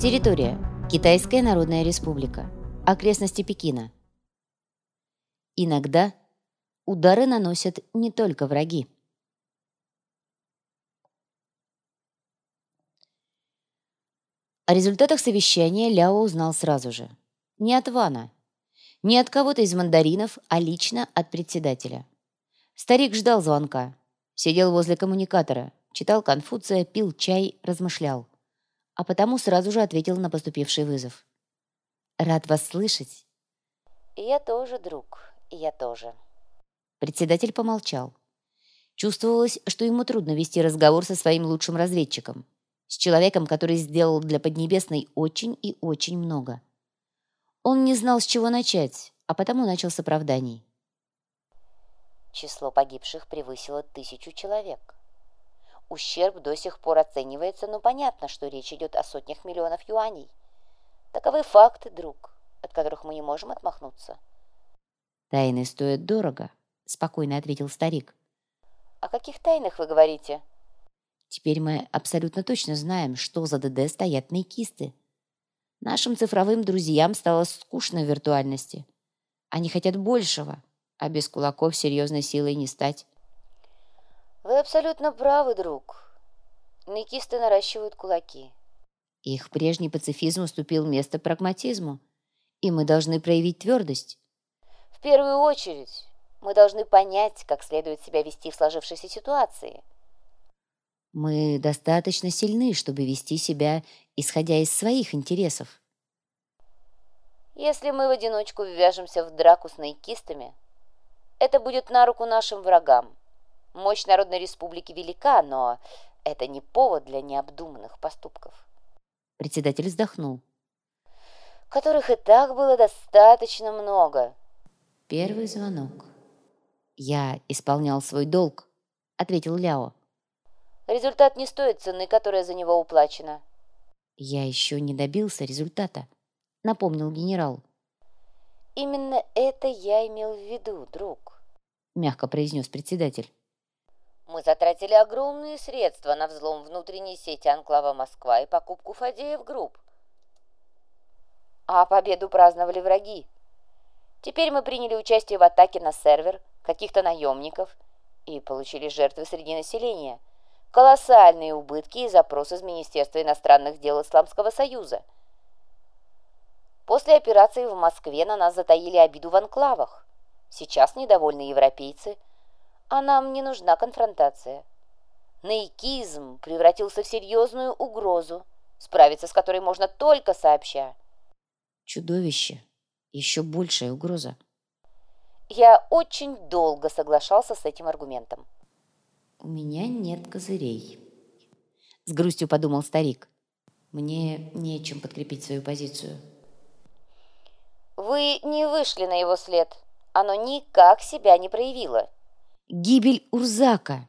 Территория. Китайская Народная Республика. Окрестности Пекина. Иногда удары наносят не только враги. О результатах совещания Ляо узнал сразу же. Не от Вана, не от кого-то из мандаринов, а лично от председателя. Старик ждал звонка, сидел возле коммуникатора, читал Конфуция, пил чай, размышлял. А потому сразу же ответил на поступивший вызов. «Рад вас слышать». «Я тоже, друг, я тоже». Председатель помолчал. Чувствовалось, что ему трудно вести разговор со своим лучшим разведчиком, с человеком, который сделал для Поднебесной очень и очень много. Он не знал, с чего начать, а потому начал с оправданий. Число погибших превысило тысячу человек. Ущерб до сих пор оценивается, но понятно, что речь идет о сотнях миллионов юаней. Таковы факты, друг, от которых мы не можем отмахнуться. «Тайны стоят дорого», — спокойно ответил старик. «О каких тайнах вы говорите?» «Теперь мы абсолютно точно знаем, что за ДД стоят наикисты. Нашим цифровым друзьям стало скучно в виртуальности. Они хотят большего, а без кулаков серьезной силой не стать. Вы абсолютно правы, друг. Никисты наращивают кулаки. Их прежний пацифизм уступил место прагматизму, и мы должны проявить твердость. В первую очередь, мы должны понять, как следует себя вести в сложившейся ситуации. Мы достаточно сильны, чтобы вести себя, исходя из своих интересов. Если мы в одиночку ввяжемся в драку с наикистами, это будет на руку нашим врагам. Мощь Народной Республики велика, но это не повод для необдуманных поступков. Председатель вздохнул. Которых и так было достаточно много. Первый звонок. Я исполнял свой долг, ответил Ляо. Результат не стоит цены, которая за него уплачена. Я еще не добился результата, напомнил генерал. Именно это я имел в виду, друг, мягко произнес председатель. Мы затратили огромные средства на взлом внутренней сети Анклава Москва и покупку Фадеев Групп. А победу праздновали враги. Теперь мы приняли участие в атаке на сервер каких-то наемников и получили жертвы среди населения. Колоссальные убытки и запрос из Министерства иностранных дел Исламского Союза. После операции в Москве на нас затаили обиду в анклавах. Сейчас недовольны европейцы – а нам не нужна конфронтация. Наикизм превратился в серьезную угрозу, справиться с которой можно только сообща. Чудовище. Еще большая угроза. Я очень долго соглашался с этим аргументом. «У меня нет козырей», — с грустью подумал старик. «Мне нечем подкрепить свою позицию». «Вы не вышли на его след. Оно никак себя не проявило». Гибель Урзака.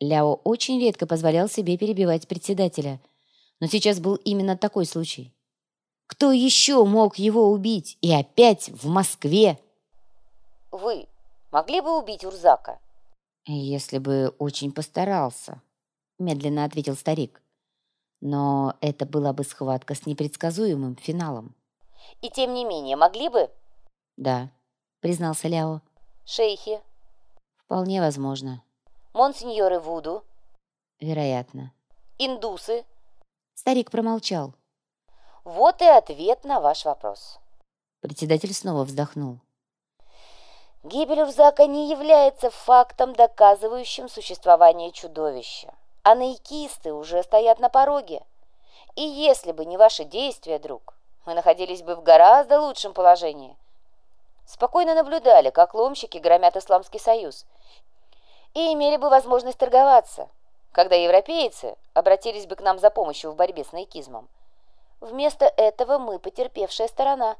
Ляо очень редко позволял себе перебивать председателя, но сейчас был именно такой случай. Кто еще мог его убить? И опять в Москве? Вы могли бы убить Урзака? Если бы очень постарался, медленно ответил старик. Но это была бы схватка с непредсказуемым финалом. И тем не менее, могли бы? Да, признался Ляо. Шейхи, Вполне возможно. Монсеньоры Вуду? Вероятно. Индусы? Старик промолчал. Вот и ответ на ваш вопрос. Председатель снова вздохнул. Гибель Урзака не является фактом, доказывающим существование чудовища. А наикисты уже стоят на пороге. И если бы не ваши действия, друг, мы находились бы в гораздо лучшем положении. Спокойно наблюдали, как ломщики громят Исламский Союз и имели бы возможность торговаться, когда европейцы обратились бы к нам за помощью в борьбе с наикизмом. Вместо этого мы потерпевшая сторона.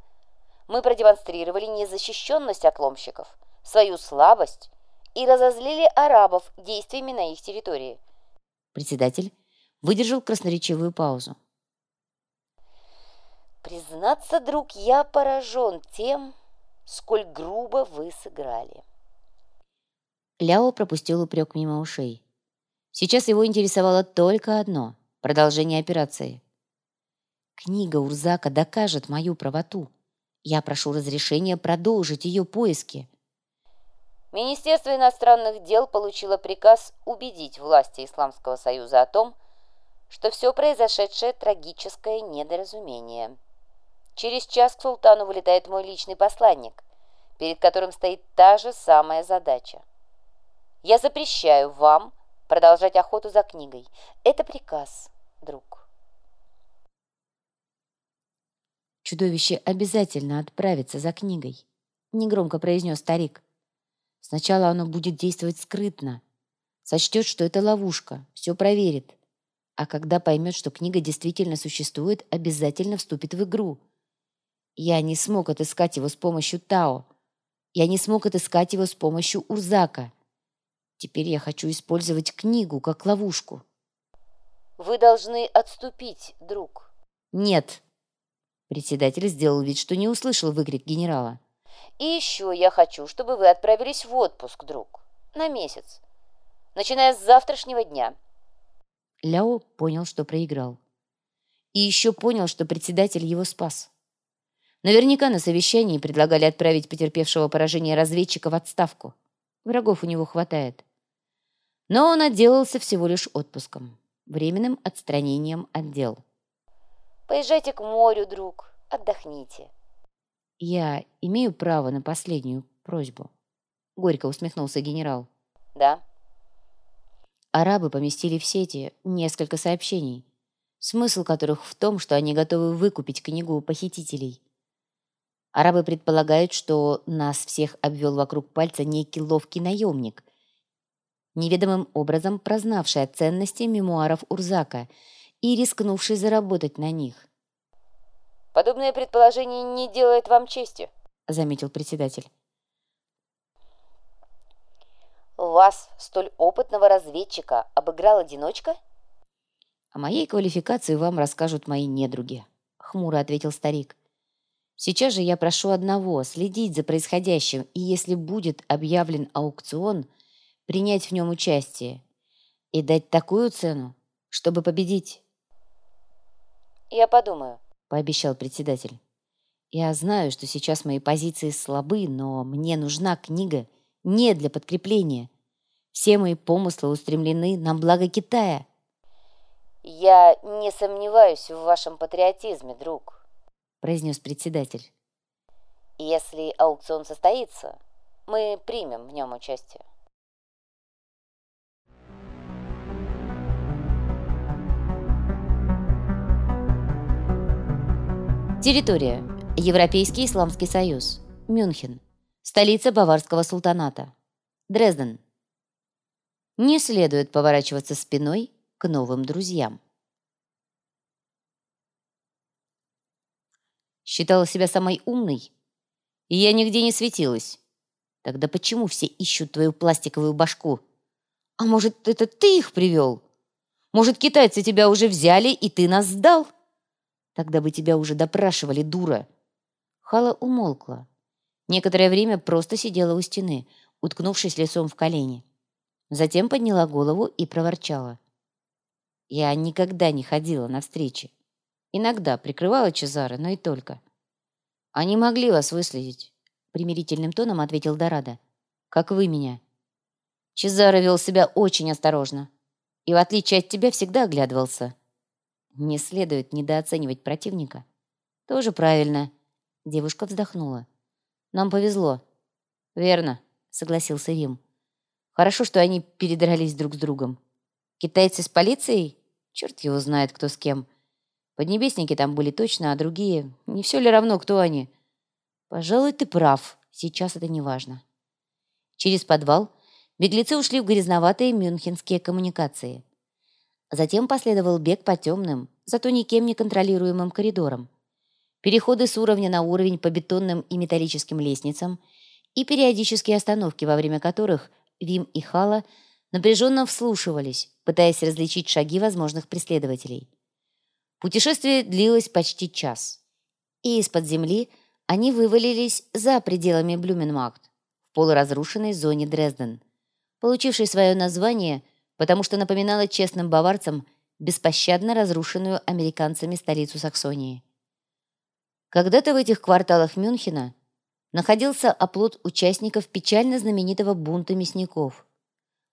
Мы продемонстрировали незащищенность от ломщиков, свою слабость и разозлили арабов действиями на их территории. Председатель выдержал красноречивую паузу. Признаться, друг, я поражен тем, сколь грубо вы сыграли. Ляо пропустил упрек мимо ушей. Сейчас его интересовало только одно – продолжение операции. Книга Урзака докажет мою правоту. Я прошу разрешения продолжить ее поиски. Министерство иностранных дел получило приказ убедить власти Исламского Союза о том, что все произошедшее трагическое недоразумение. Через час к султану вылетает мой личный посланник, перед которым стоит та же самая задача. Я запрещаю вам продолжать охоту за книгой. Это приказ, друг. Чудовище обязательно отправится за книгой, негромко произнес старик. Сначала оно будет действовать скрытно, сочтет, что это ловушка, все проверит. А когда поймет, что книга действительно существует, обязательно вступит в игру. Я не смог отыскать его с помощью Тао. Я не смог отыскать его с помощью Урзака. Теперь я хочу использовать книгу как ловушку. Вы должны отступить, друг. Нет. Председатель сделал вид, что не услышал выкрик генерала. И еще я хочу, чтобы вы отправились в отпуск, друг. На месяц. Начиная с завтрашнего дня. Ляо понял, что проиграл. И еще понял, что председатель его спас. Наверняка на совещании предлагали отправить потерпевшего поражение разведчика в отставку. Врагов у него хватает. Но он отделался всего лишь отпуском, временным отстранением от дел. «Поезжайте к морю, друг, отдохните». «Я имею право на последнюю просьбу», — горько усмехнулся генерал. «Да». Арабы поместили в сети несколько сообщений, смысл которых в том, что они готовы выкупить книгу у похитителей. Арабы предполагают, что нас всех обвел вокруг пальца некий ловкий наемник, неведомым образом прознавший о ценности мемуаров Урзака и рискнувший заработать на них. «Подобное предположение не делает вам чести», — заметил председатель. «Вас, столь опытного разведчика, обыграл одиночка?» «О моей квалификации вам расскажут мои недруги», — хмуро ответил старик. «Сейчас же я прошу одного — следить за происходящим, и если будет объявлен аукцион, принять в нем участие и дать такую цену, чтобы победить». «Я подумаю», — пообещал председатель. «Я знаю, что сейчас мои позиции слабы, но мне нужна книга не для подкрепления. Все мои помыслы устремлены на благо Китая». «Я не сомневаюсь в вашем патриотизме, друг», — произнес председатель. «Если аукцион состоится, мы примем в нем участие». Территория. Европейский Исламский Союз. Мюнхен. Столица Баварского султаната. Дрезден. Не следует поворачиваться спиной к новым друзьям. Считала себя самой умной, и я нигде не светилась. Тогда почему все ищут твою пластиковую башку? А может, это ты их привел? Может, китайцы тебя уже взяли, и ты нас сдал? Тогда бы тебя уже допрашивали, дура!» Хала умолкла. Некоторое время просто сидела у стены, уткнувшись лицом в колени. Затем подняла голову и проворчала. «Я никогда не ходила на встречи. Иногда прикрывала Чезаре, но и только. Они могли вас выследить», — примирительным тоном ответил Дорадо. «Как вы меня». Чезаро вел себя очень осторожно и, в отличие от тебя, всегда оглядывался. Не следует недооценивать противника. Тоже правильно. Девушка вздохнула. Нам повезло. Верно, согласился Рим. Хорошо, что они передрались друг с другом. Китайцы с полицией? Черт его знает, кто с кем. Поднебесники там были точно, а другие... Не все ли равно, кто они? Пожалуй, ты прав. Сейчас это не важно. Через подвал беглецы ушли в грязноватые мюнхенские коммуникации. Затем последовал бег по темным, зато никем не контролируемым коридорам. Переходы с уровня на уровень по бетонным и металлическим лестницам и периодические остановки, во время которых Вим и Хала напряженно вслушивались, пытаясь различить шаги возможных преследователей. Путешествие длилось почти час. И из-под земли они вывалились за пределами Блюменмагт, в полуразрушенной зоне Дрезден, получившей свое название – потому что напоминала честным баварцам беспощадно разрушенную американцами столицу Саксонии. Когда-то в этих кварталах Мюнхена находился оплот участников печально знаменитого бунта мясников,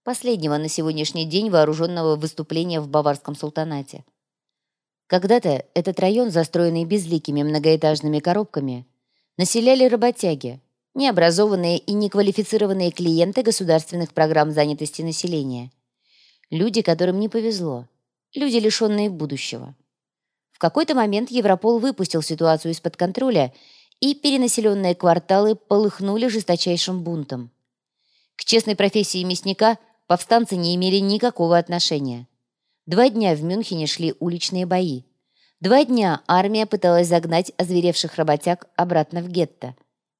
последнего на сегодняшний день вооруженного выступления в Баварском султанате. Когда-то этот район, застроенный безликими многоэтажными коробками, населяли работяги, необразованные и неквалифицированные клиенты государственных программ занятости населения. Люди, которым не повезло. Люди, лишенные будущего. В какой-то момент Европол выпустил ситуацию из-под контроля, и перенаселенные кварталы полыхнули жесточайшим бунтом. К честной профессии мясника повстанцы не имели никакого отношения. Два дня в Мюнхене шли уличные бои. Два дня армия пыталась загнать озверевших работяг обратно в гетто.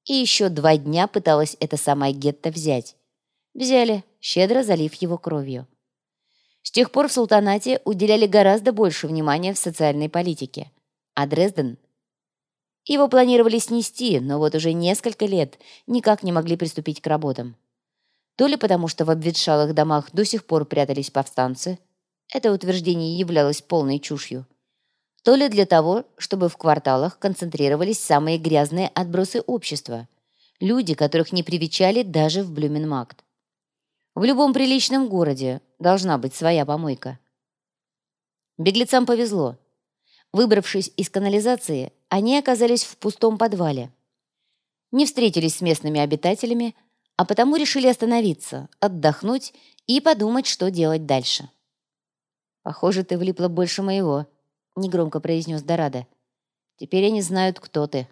И еще два дня пыталась это самое гетто взять. Взяли, щедро залив его кровью. С тех пор в султанате уделяли гораздо больше внимания в социальной политике. А Дрезден? Его планировали снести, но вот уже несколько лет никак не могли приступить к работам. То ли потому, что в обветшалых домах до сих пор прятались повстанцы, это утверждение являлось полной чушью, то ли для того, чтобы в кварталах концентрировались самые грязные отбросы общества, люди, которых не привечали даже в Блюменмакт. В любом приличном городе должна быть своя помойка. Беглецам повезло. Выбравшись из канализации, они оказались в пустом подвале. Не встретились с местными обитателями, а потому решили остановиться, отдохнуть и подумать, что делать дальше. «Похоже, ты влипла больше моего», — негромко произнес Дорадо. «Теперь они знают, кто ты».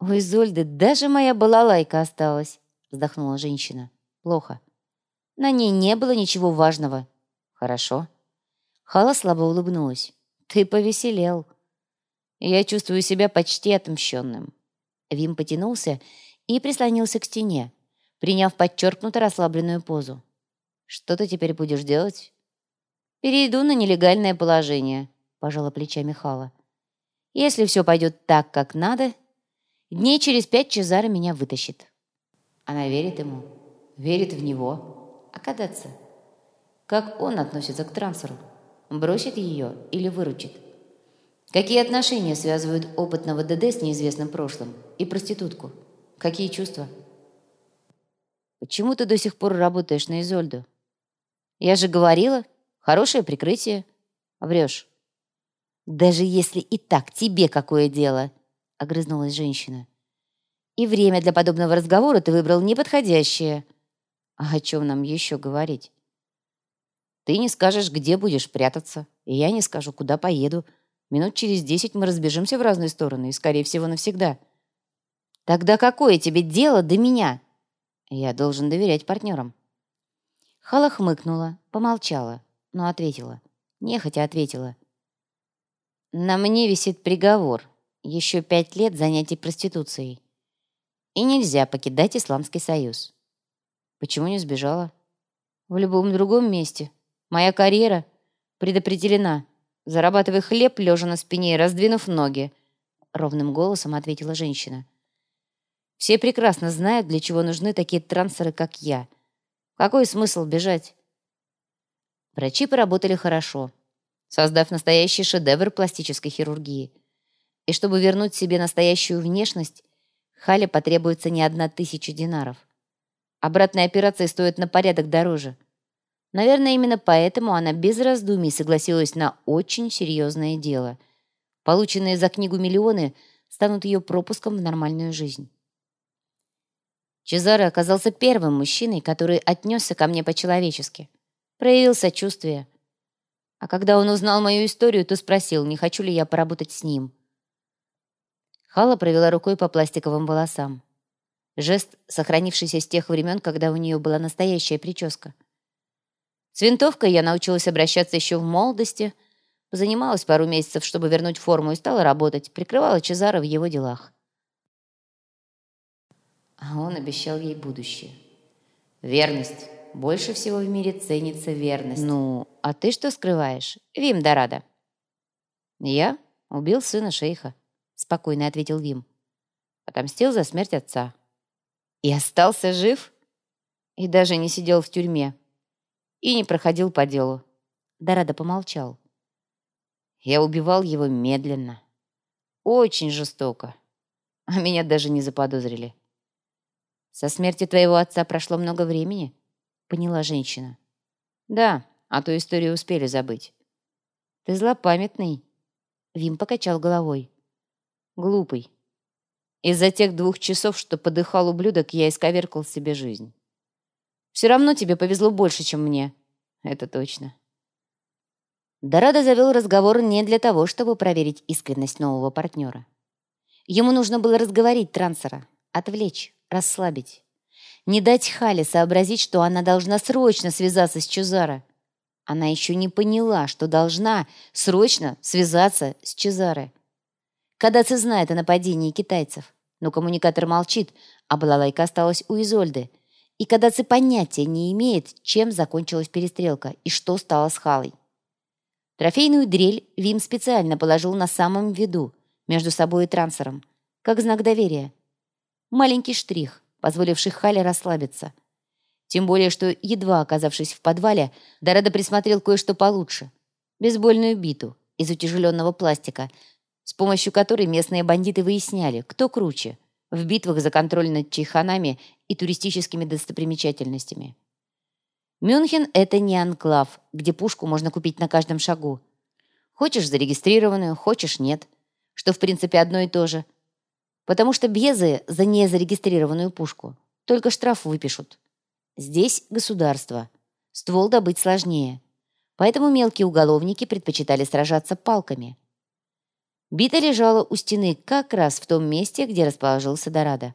«У Изольды даже моя балалайка осталась», — вздохнула женщина. «Плохо. На ней не было ничего важного». «Хорошо». Хала слабо улыбнулась. «Ты повеселел». «Я чувствую себя почти отмщенным». Вим потянулся и прислонился к стене, приняв подчеркнуто расслабленную позу. «Что ты теперь будешь делать?» «Перейду на нелегальное положение», — пожала плечами Хала. «Если все пойдет так, как надо, дней через пять Чезаро меня вытащит». Она верит ему, верит в него. А кадаться? Как он относится к трансферу? Бросит ее или выручит? Какие отношения связывают опытного ДД с неизвестным прошлым и проститутку? Какие чувства? Почему ты до сих пор работаешь на Изольду? Я же говорила, хорошее прикрытие. Врешь. «Даже если и так, тебе какое дело?» — огрызнулась женщина. «И время для подобного разговора ты выбрал неподходящее. А о чем нам еще говорить?» «Ты не скажешь, где будешь прятаться, и я не скажу, куда поеду. Минут через десять мы разбежимся в разные стороны, и, скорее всего, навсегда». «Тогда какое тебе дело до меня?» «Я должен доверять партнерам». Хала хмыкнула, помолчала, но ответила. Нехотя ответила. На мне висит приговор. Еще пять лет занятий проституцией. И нельзя покидать Исламский Союз. Почему не сбежала? В любом другом месте. Моя карьера предопределена. Зарабатывай хлеб, лежа на спине и раздвинув ноги. Ровным голосом ответила женщина. Все прекрасно знают, для чего нужны такие трансеры, как я. Какой смысл бежать? Врачи поработали хорошо создав настоящий шедевр пластической хирургии. И чтобы вернуть себе настоящую внешность, Хале потребуется не одна тысяча динаров. Обратная операция стоит на порядок дороже. Наверное, именно поэтому она без раздумий согласилась на очень серьезное дело. Полученные за книгу миллионы станут ее пропуском в нормальную жизнь. Чезаро оказался первым мужчиной, который отнесся ко мне по-человечески. Проявил сочувствие, а когда он узнал мою историю, то спросил, не хочу ли я поработать с ним. Хала провела рукой по пластиковым волосам. Жест, сохранившийся с тех времен, когда у нее была настоящая прическа. С винтовкой я научилась обращаться еще в молодости, позанималась пару месяцев, чтобы вернуть форму, и стала работать, прикрывала Чезаро в его делах. А он обещал ей будущее. Верность. Больше всего в мире ценится верность. Ну, а ты что скрываешь, Вим Дорадо? Я убил сына шейха, спокойно ответил Вим. Отомстил за смерть отца. И остался жив? И даже не сидел в тюрьме. И не проходил по делу. Дорадо помолчал. Я убивал его медленно. Очень жестоко. А меня даже не заподозрили. Со смерти твоего отца прошло много времени, поняла женщина. Да, а ту историю успели забыть. Ты злопамятный. Вим покачал головой. Глупый. Из-за тех двух часов, что подыхал ублюдок, я исковеркал себе жизнь. Все равно тебе повезло больше, чем мне. Это точно. Дорадо завел разговор не для того, чтобы проверить искренность нового партнера. Ему нужно было разговорить трансера, отвлечь, расслабить. Не дать Хале сообразить, что она должна срочно связаться с Чезаро. Она еще не поняла, что должна срочно связаться с Чезаро. Кадаци знает о нападении китайцев, но коммуникатор молчит, а балалайка осталась у Изольды. И Кадаци понятия не имеет, чем закончилась перестрелка и что стало с Халой. Трофейную дрель Вим специально положил на самом виду, между собой и трансером, как знак доверия. Маленький штрих, позволивший Хале расслабиться. Тем более, что, едва оказавшись в подвале, Дорадо присмотрел кое-что получше. Бейсбольную биту из утяжеленного пластика, с помощью которой местные бандиты выясняли, кто круче в битвах за контроль над чайханами и туристическими достопримечательностями. Мюнхен — это не анклав, где пушку можно купить на каждом шагу. Хочешь зарегистрированную, хочешь нет. Что, в принципе, одно и то же. Потому что безы за незарегистрированную пушку только штраф выпишут. Здесь государство. Ствол добыть сложнее. Поэтому мелкие уголовники предпочитали сражаться палками. Бита лежала у стены как раз в том месте, где расположился Дорадо.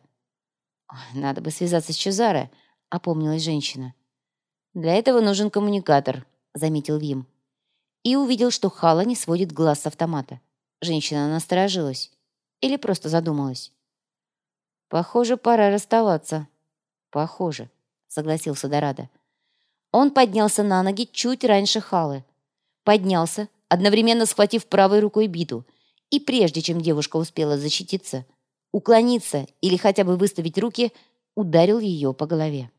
«Надо бы связаться с Чезаре», — опомнилась женщина. «Для этого нужен коммуникатор», — заметил Вим. И увидел, что Хала не сводит глаз с автомата. Женщина насторожилась. Или просто задумалась. «Похоже, пора расставаться». «Похоже», — согласился Дорадо. Он поднялся на ноги чуть раньше Халы. Поднялся, одновременно схватив правой рукой биту. И прежде чем девушка успела защититься, уклониться или хотя бы выставить руки, ударил ее по голове.